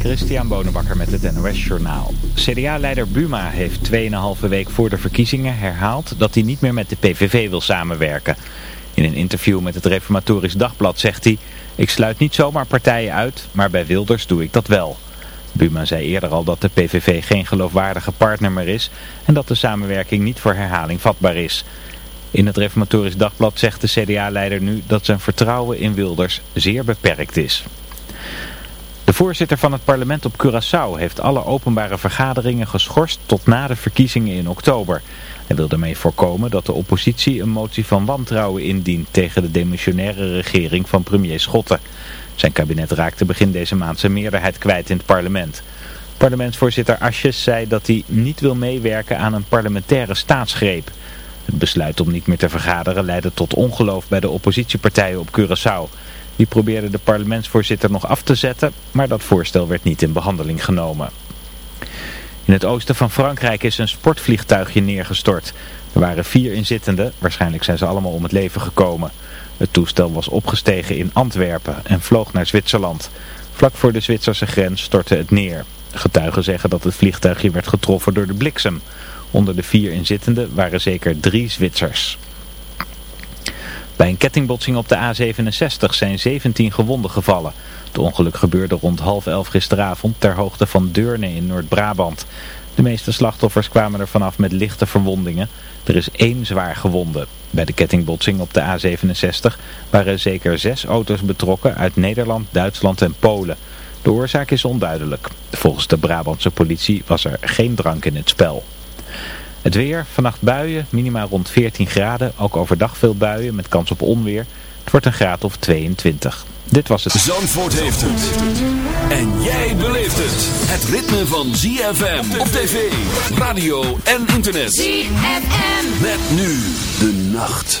Christian Bonenbakker met het NOS Journaal. CDA-leider Buma heeft 2,5 week voor de verkiezingen herhaald dat hij niet meer met de PVV wil samenwerken. In een interview met het Reformatorisch Dagblad zegt hij... Ik sluit niet zomaar partijen uit, maar bij Wilders doe ik dat wel. Buma zei eerder al dat de PVV geen geloofwaardige partner meer is... en dat de samenwerking niet voor herhaling vatbaar is. In het Reformatorisch Dagblad zegt de CDA-leider nu dat zijn vertrouwen in Wilders zeer beperkt is. De voorzitter van het parlement op Curaçao heeft alle openbare vergaderingen geschorst tot na de verkiezingen in oktober. Hij wil daarmee voorkomen dat de oppositie een motie van wantrouwen indient tegen de demissionaire regering van premier Schotten. Zijn kabinet raakte begin deze maand zijn meerderheid kwijt in het parlement. Parlementsvoorzitter Asjes zei dat hij niet wil meewerken aan een parlementaire staatsgreep. Het besluit om niet meer te vergaderen leidde tot ongeloof bij de oppositiepartijen op Curaçao. Die probeerde de parlementsvoorzitter nog af te zetten, maar dat voorstel werd niet in behandeling genomen. In het oosten van Frankrijk is een sportvliegtuigje neergestort. Er waren vier inzittenden, waarschijnlijk zijn ze allemaal om het leven gekomen. Het toestel was opgestegen in Antwerpen en vloog naar Zwitserland. Vlak voor de Zwitserse grens stortte het neer. Getuigen zeggen dat het vliegtuigje werd getroffen door de bliksem. Onder de vier inzittenden waren zeker drie Zwitsers. Bij een kettingbotsing op de A67 zijn 17 gewonden gevallen. Het ongeluk gebeurde rond half elf gisteravond ter hoogte van Deurne in Noord-Brabant. De meeste slachtoffers kwamen er vanaf met lichte verwondingen. Er is één zwaar gewonde. Bij de kettingbotsing op de A67 waren zeker zes auto's betrokken uit Nederland, Duitsland en Polen. De oorzaak is onduidelijk. Volgens de Brabantse politie was er geen drank in het spel. Het weer, vannacht buien, minima rond 14 graden. Ook overdag veel buien met kans op onweer. Het wordt een graad of 22. Dit was het. Zandvoort heeft het. En jij beleeft het. Het ritme van ZFM op tv, radio en internet. ZFM. Met nu de nacht.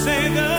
say the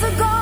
years ago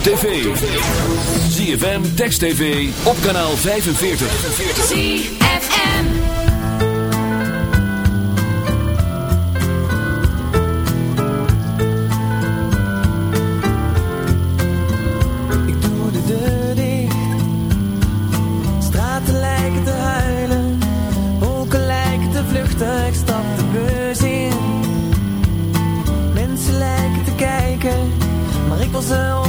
op tv. ZFM, Text TV, op kanaal 45. ZFM. Ik doe de deur dicht. Straten lijken te huilen. Wolken lijken te vluchten. Ik stap de bus in. Mensen lijken te kijken. Maar ik was er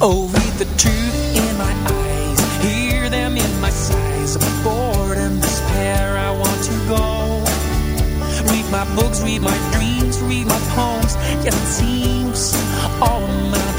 Oh, read the truth in my eyes, hear them in my sighs. Bored and despair, I want to go. Read my books, read my dreams, read my poems. Yes, it seems all amount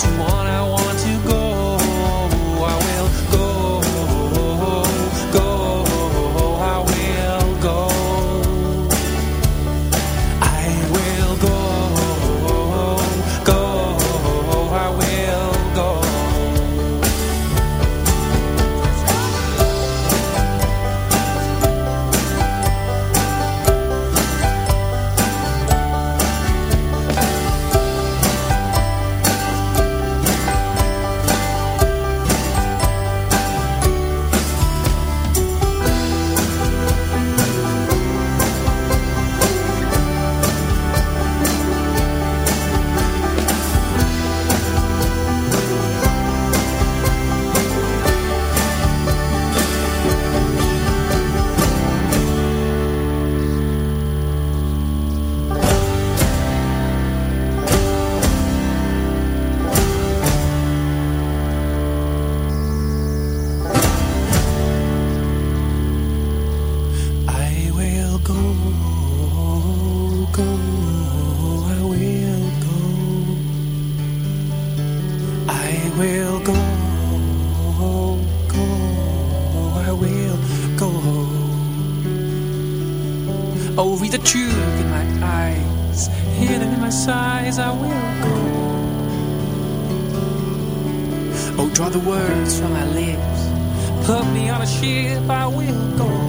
the truth in my eyes, hear in my sighs, I will go. Oh, draw the words from my lips, put me on a ship, I will go.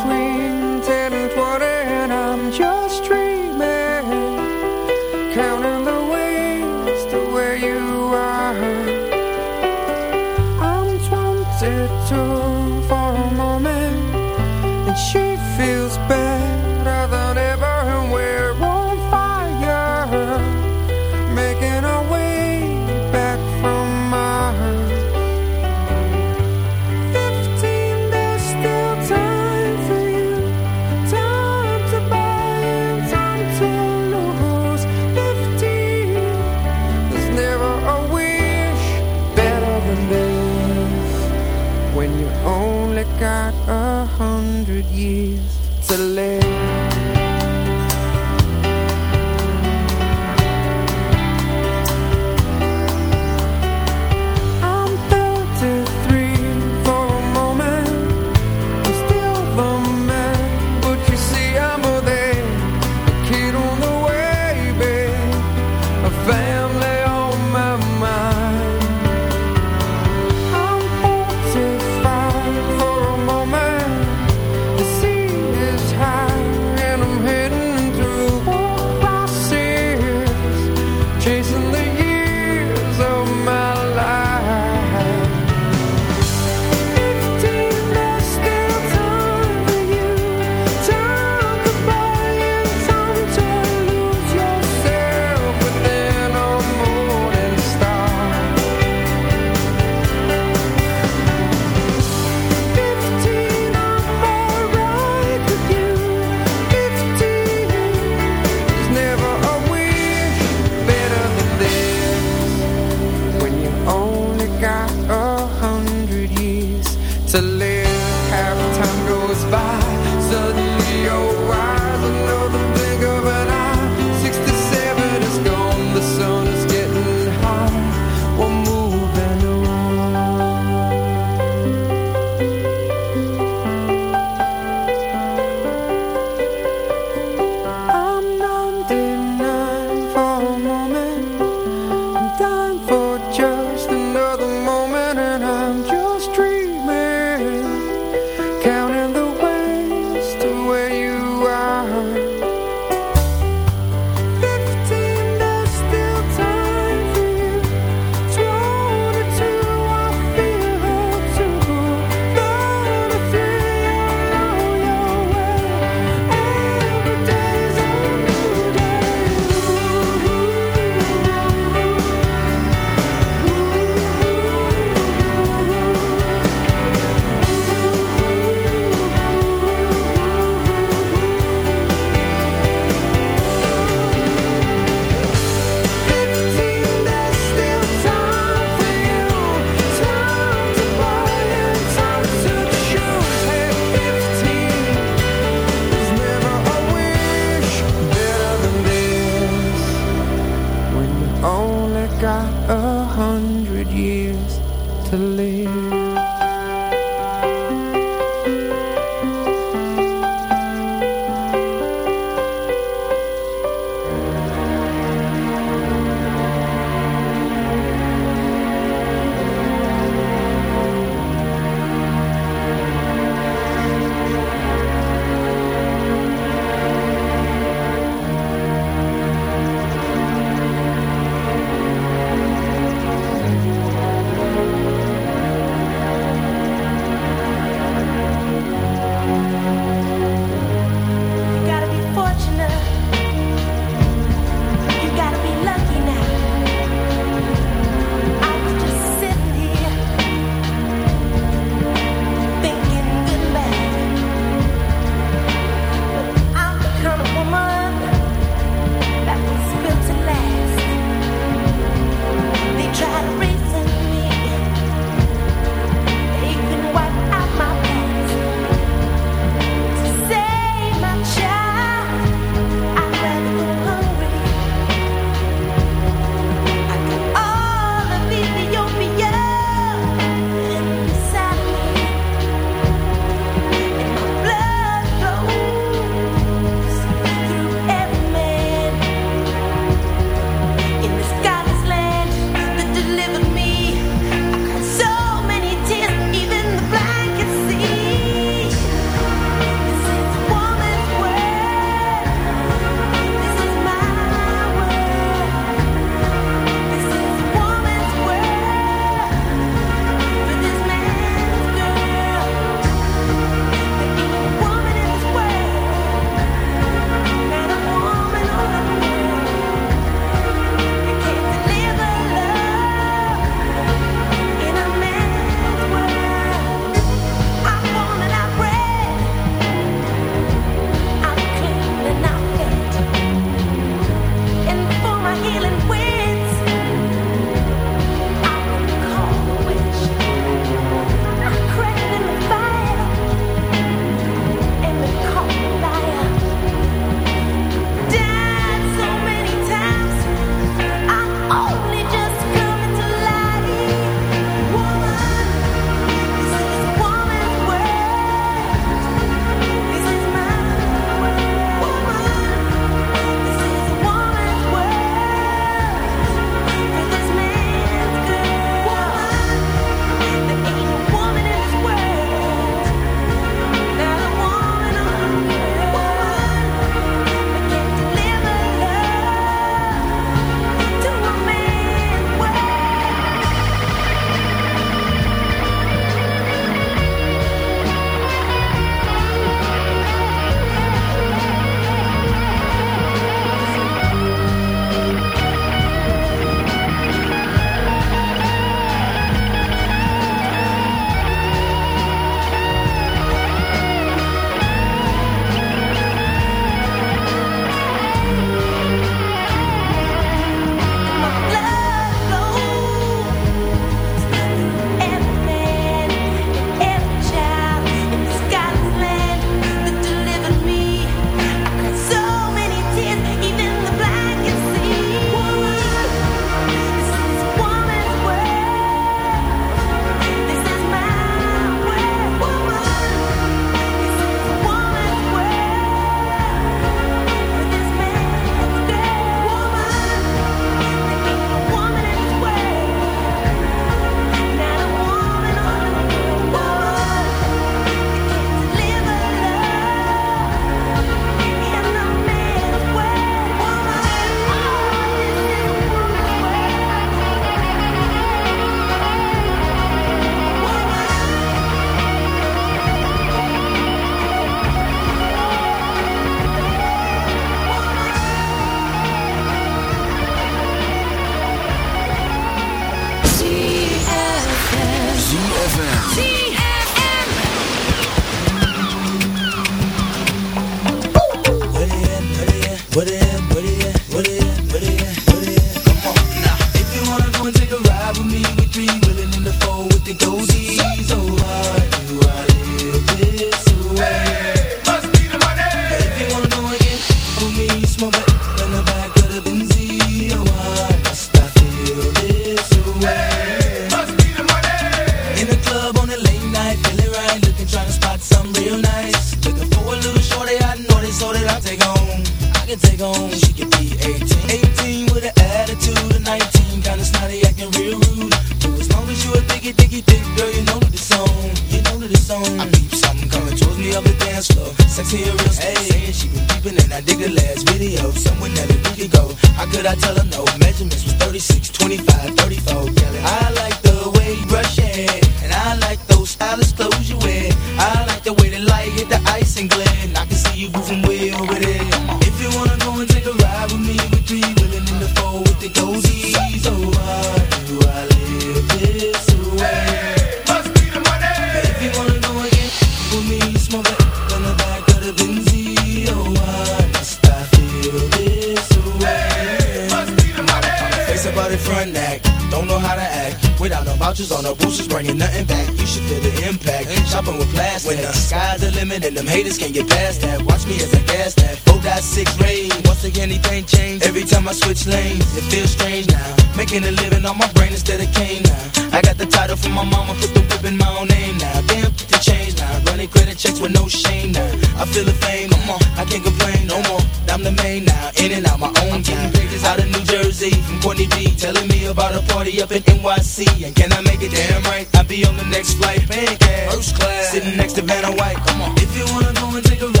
with no shame now. I feel the fame, come on, I can't complain no more. I'm the main now, in and out my own town. Out of New Jersey, from Courtney B, telling me about a party up in NYC. And can I make it damn right? I'll be on the next flight, pancake, first class, sitting next to Vanna White. Come on, if you wanna go and take a ride.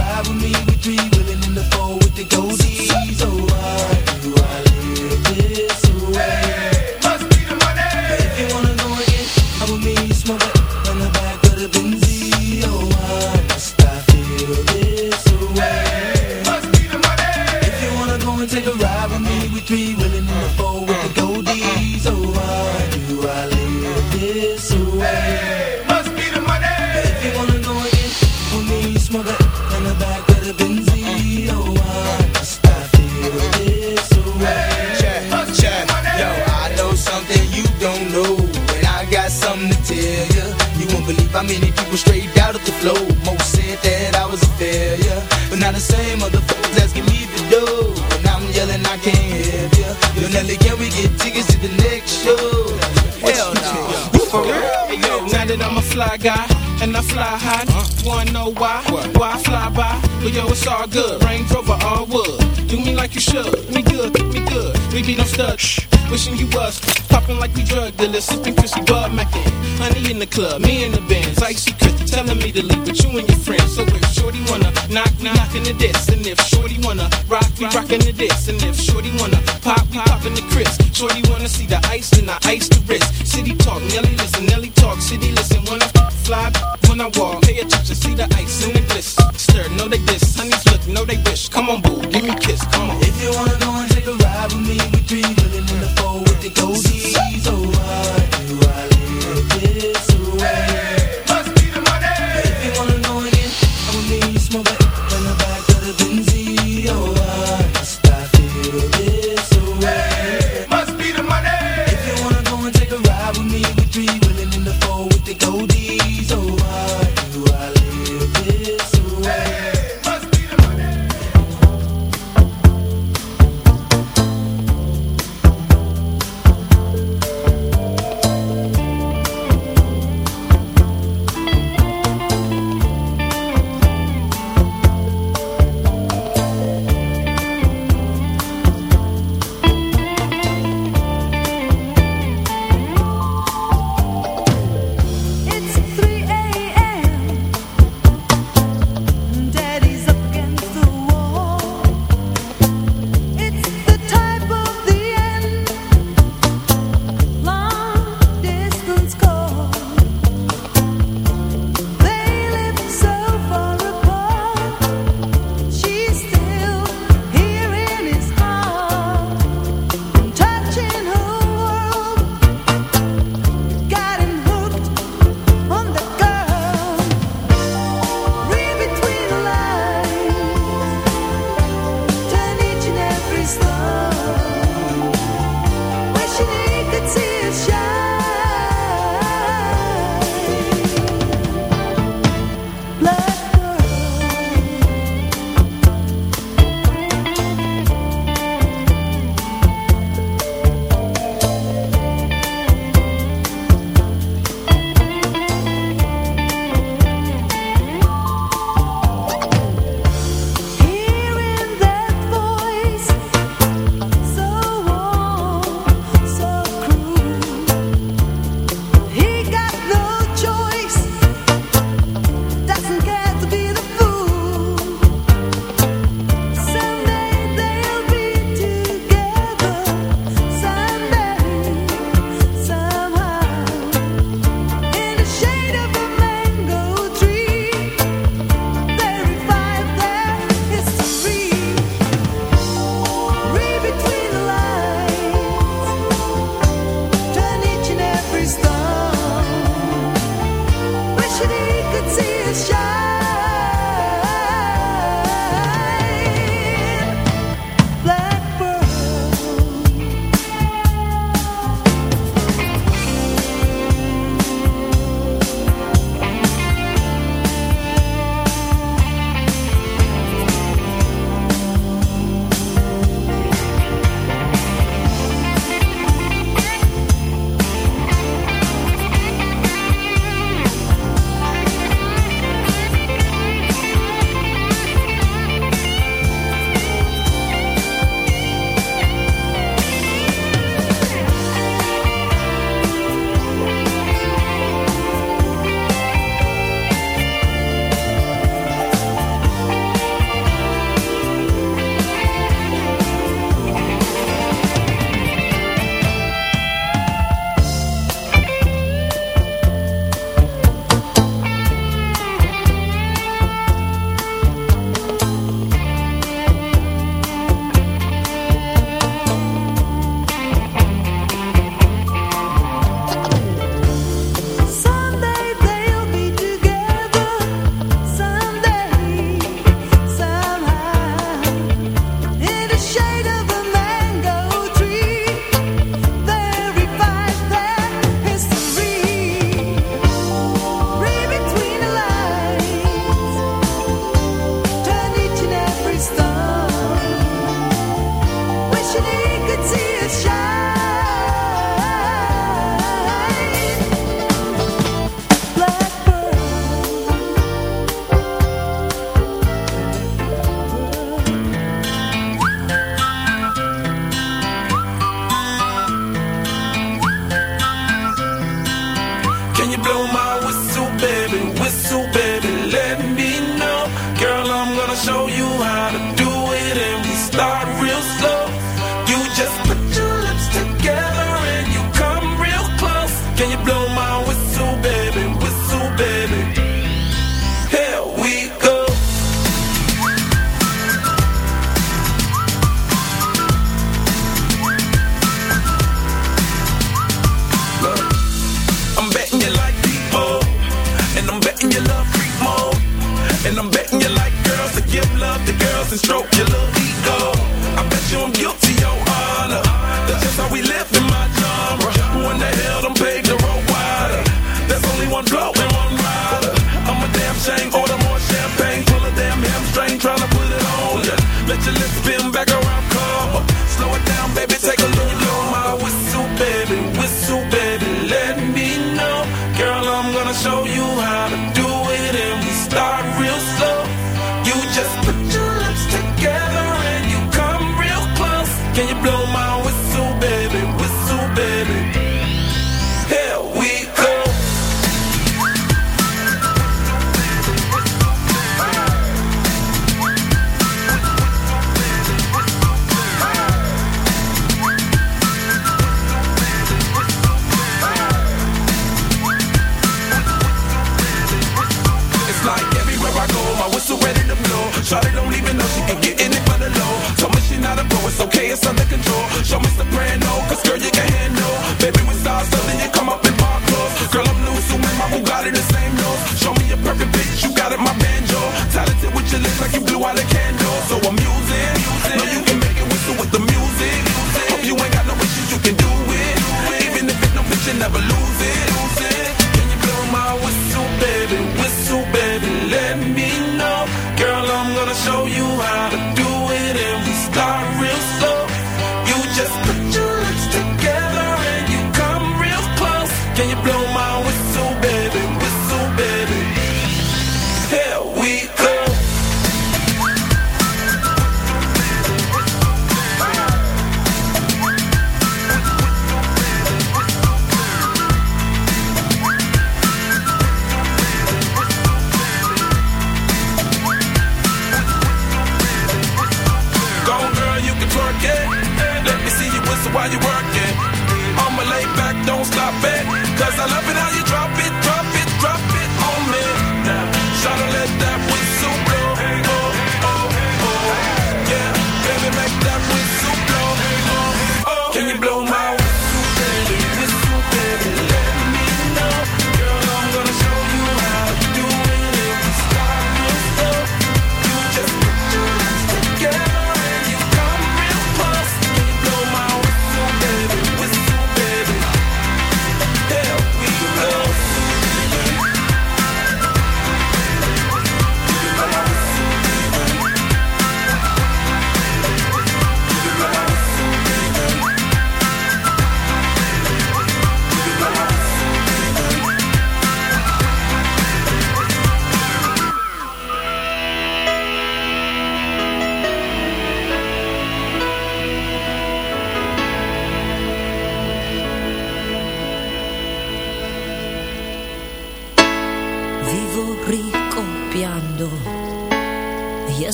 fly guy, and I fly high. Uh, Wanna know why? What? Why I fly by? But yo, it's all good. Range Rover all wood. Do me like you should. Me good, me good. We be no studs wishing you was popping like we drug dealers, sipping crispy bud mackin. Honey in the club, me in the bands, icy crisp, telling me to leave with you and your friends. So if shorty wanna knock, we knockin' the diss, and if shorty wanna rock, we rockin' the diss, and if shorty wanna pop, we popping the crisp. Shorty wanna see the ice, and I ice the wrist. City talk, Nelly listen, Nelly talk, city listen. When I fly, when I walk, pay attention, see the ice and the bliss. Stir, no they diss, honeys look, no they wish. Come on, boo, give me a kiss, come on. If you wanna go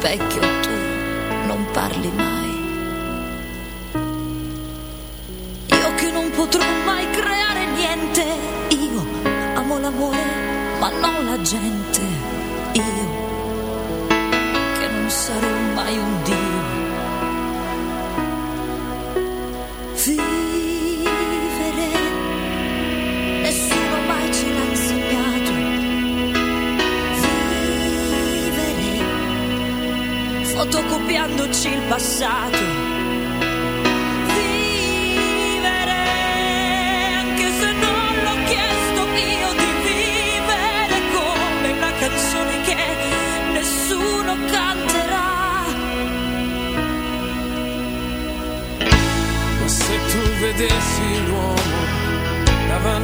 specchio